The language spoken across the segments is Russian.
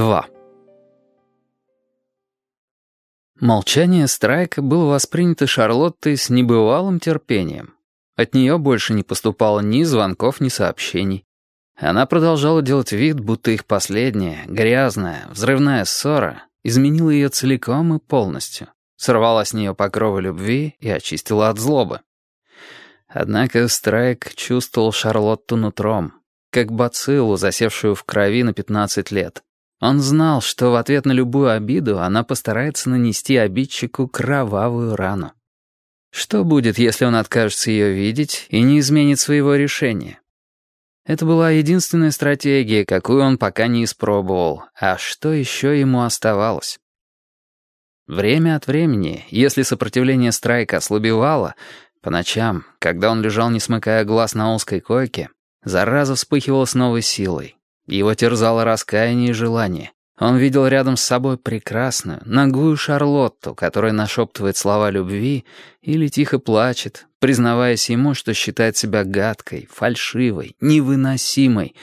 2. Молчание Страйка было воспринято Шарлоттой с небывалым терпением. От нее больше не поступало ни звонков, ни сообщений. Она продолжала делать вид, будто их последняя, грязная, взрывная ссора изменила ее целиком и полностью, сорвала с нее покровы любви и очистила от злобы. Однако Страйк чувствовал Шарлотту нутром, как бациллу, засевшую в крови на 15 лет. Он знал, что в ответ на любую обиду она постарается нанести обидчику кровавую рану. Что будет, если он откажется ее видеть и не изменит своего решения? Это была единственная стратегия, какую он пока не испробовал. А что еще ему оставалось? Время от времени, если сопротивление Страйка ослабевало, по ночам, когда он лежал, не смыкая глаз на узкой койке, зараза вспыхивала с новой силой. Его терзало раскаяние и желание. Он видел рядом с собой прекрасную, ногую Шарлотту, которая нашептывает слова любви или тихо плачет, признаваясь ему, что считает себя гадкой, фальшивой, невыносимой,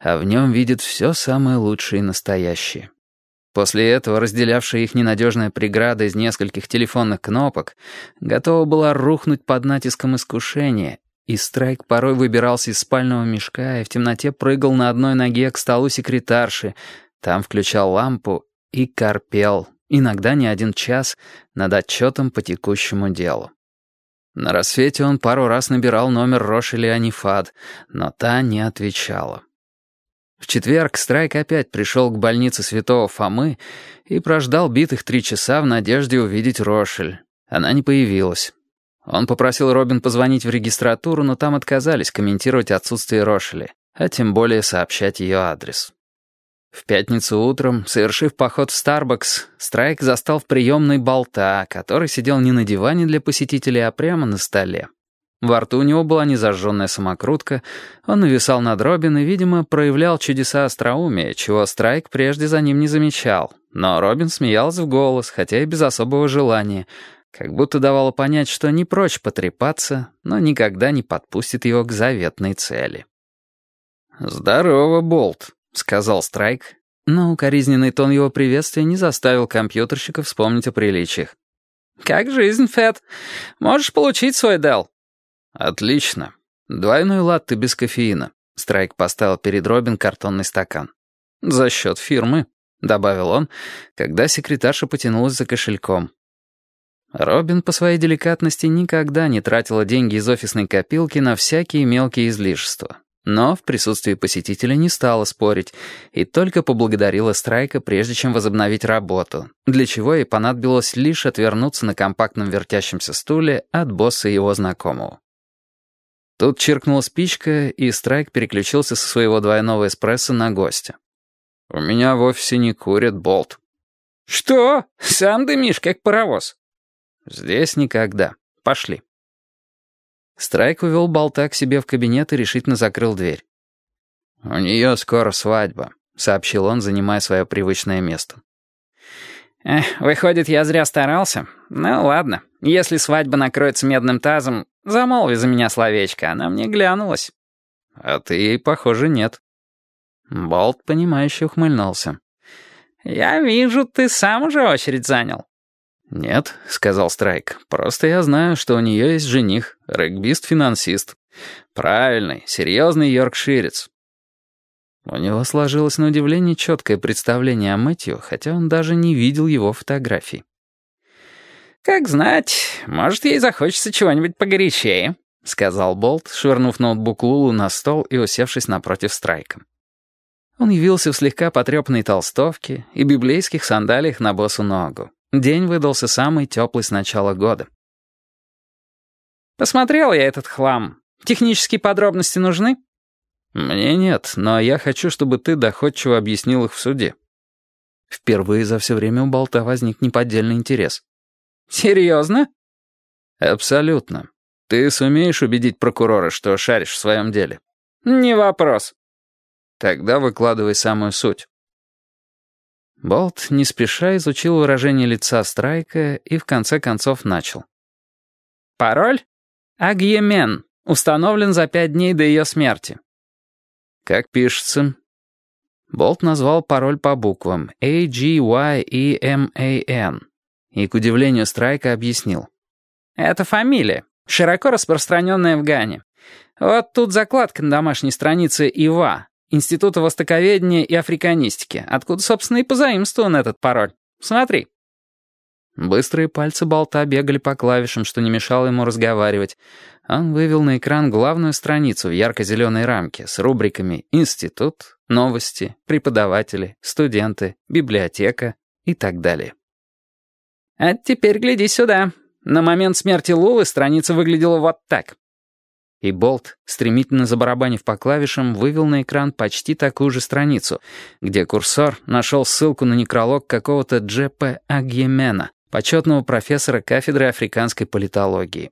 а в нем видит все самое лучшее и настоящее. После этого разделявшая их ненадежная преграда из нескольких телефонных кнопок готова была рухнуть под натиском искушения и Страйк порой выбирался из спального мешка и в темноте прыгал на одной ноге к столу секретарши, там включал лампу и корпел, иногда не один час, над отчетом по текущему делу. На рассвете он пару раз набирал номер Рошели Анифад, но та не отвечала. В четверг Страйк опять пришел к больнице Святого Фомы и прождал битых три часа в надежде увидеть Рошель. Она не появилась. Он попросил Робин позвонить в регистратуру, но там отказались комментировать отсутствие Рошели, а тем более сообщать ее адрес. В пятницу утром, совершив поход в Старбакс, Страйк застал в приемной болта, который сидел не на диване для посетителей, а прямо на столе. Во рту у него была незажженная самокрутка, он нависал над Робин и, видимо, проявлял чудеса остроумия, чего Страйк прежде за ним не замечал. Но Робин смеялся в голос, хотя и без особого желания — как будто давала понять, что не прочь потрепаться, но никогда не подпустит его к заветной цели. «Здорово, Болт», — сказал Страйк, но укоризненный тон его приветствия не заставил компьютерщика вспомнить о приличиях. «Как жизнь, Фэт? Можешь получить свой Дел?» «Отлично. Двойной латте без кофеина». Страйк поставил перед Робин картонный стакан. «За счет фирмы», — добавил он, когда секретарша потянулась за кошельком. Робин по своей деликатности никогда не тратила деньги из офисной копилки на всякие мелкие излишества. Но в присутствии посетителя не стала спорить и только поблагодарила Страйка, прежде чем возобновить работу, для чего ей понадобилось лишь отвернуться на компактном вертящемся стуле от босса его знакомого. Тут чиркнула спичка, и Страйк переключился со своего двойного эспрессо на гостя. «У меня в офисе не курят болт». «Что? Сам дымишь, как паровоз?» «Здесь никогда. Пошли». Страйк увел болта к себе в кабинет и решительно закрыл дверь. «У нее скоро свадьба», — сообщил он, занимая свое привычное место. «Эх, выходит, я зря старался? Ну ладно, если свадьба накроется медным тазом, замолви за меня словечко, она мне глянулась». «А ты, похоже, нет». Болт, понимающе ухмыльнулся. «Я вижу, ты сам уже очередь занял». «Нет», — сказал Страйк, — «просто я знаю, что у нее есть жених, регбист-финансист. Правильный, серьезный йоркширец». У него сложилось на удивление четкое представление о Мэтью, хотя он даже не видел его фотографий. «Как знать, может, ей захочется чего-нибудь погорячее», — сказал Болт, швырнув ноутбук Лулу на стол и усевшись напротив Страйка. Он явился в слегка потрепанной толстовке и библейских сандалиях на босу ногу. День выдался самый теплый с начала года. «Посмотрел я этот хлам. Технические подробности нужны?» «Мне нет, но я хочу, чтобы ты доходчиво объяснил их в суде». Впервые за все время у Болта возник неподдельный интерес. «Серьезно?» «Абсолютно. Ты сумеешь убедить прокурора, что шаришь в своем деле?» «Не вопрос». «Тогда выкладывай самую суть». Болт не спеша изучил выражение лица Страйка и в конце концов начал. «Пароль? Агьемен. Установлен за пять дней до ее смерти». «Как пишется?» Болт назвал пароль по буквам A-G-Y-E-M-A-N и, к удивлению Страйка, объяснил. «Это фамилия, широко распространенная в Гане. Вот тут закладка на домашней странице ИВА, Института Востоковедения и Африканистики, откуда, собственно, и позаимствован этот пароль. Смотри». Быстрые пальцы болта бегали по клавишам, что не мешало ему разговаривать. Он вывел на экран главную страницу в ярко-зеленой рамке с рубриками «Институт», «Новости», «Преподаватели», «Студенты», «Библиотека» и так далее. «А теперь гляди сюда. На момент смерти Лулы страница выглядела вот так». И Болт, стремительно забарабанив по клавишам, вывел на экран почти такую же страницу, где курсор нашел ссылку на некролог какого-то Джеппе Агьемена, почетного профессора кафедры африканской политологии.